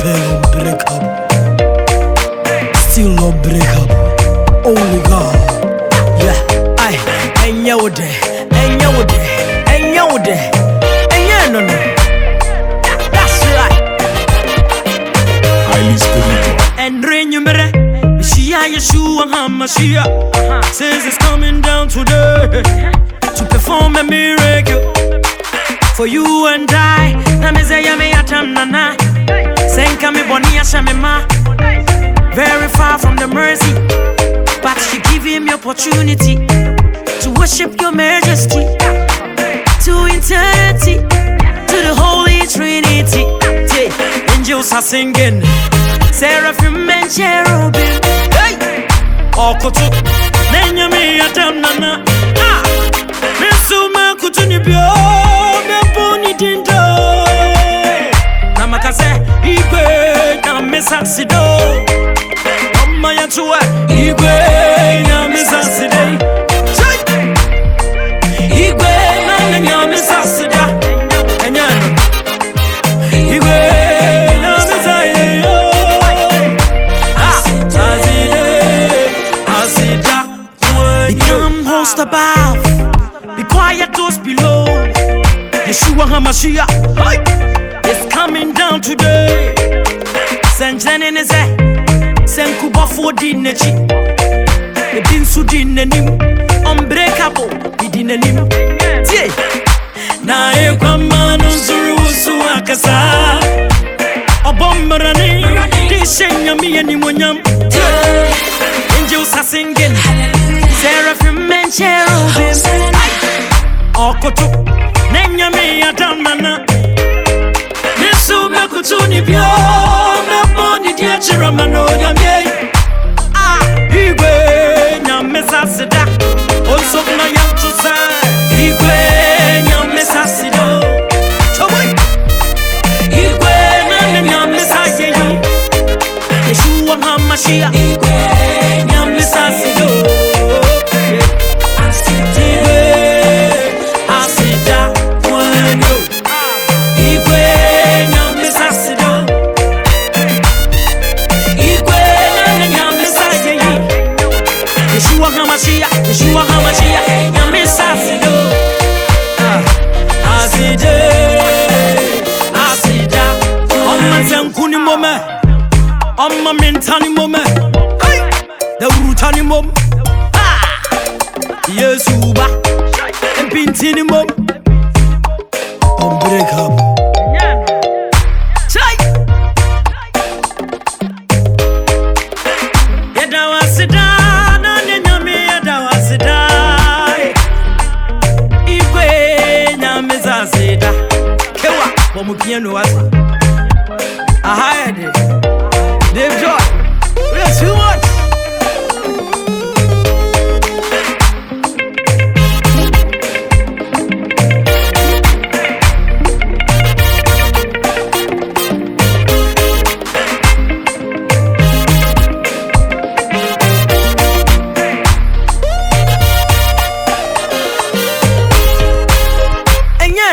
Pearl unbreakable. Still up. Only God. Yeah. Aye. Enya wo de. Enya wo de. Enya wo de. Enya no no. That's right. highly spiritual. And rain you mere. Shia Yeshua HaMashiach says it's coming down today to perform a miracle for you and I. boni asha me ma. Very far from the mercy, but she give him the opportunity to worship your majesty to eternity to the Holy Trinity. Yeah. Angels are singing, seraphim and cherubim. Hey, okoto, nenya me adam nana. Ah, mesuma kutuni bio, meponi dindo. Namakase, igwe misaksido mama yajua igwe na misakside become host above. Be quiet those below. Yeshua HaMashiach. Ne sɛ sɛ nkubɔfoɔ di n'akyi ebi nso di n'anim unbreakable bidi n'anim tie na ɛkwama no nsoro wo so akasa. Ɔbɔ mmarane de hyɛ nyame animonyam angels are singing seraphim and cherubim ɔkoto na nyame adam nana mɛkoto ne bio chirama no yamye hamashiach yeshua hamashiach nyamesafido aside ah, asida ɔmmansankuni mmɔmɛ ɔmma mentane mmɔmɛ dawurutane mmɔm ah, yesu ba mpintini mmɔm mukiano hasa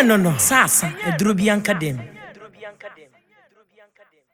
no no. Sasa ɛduro bi anka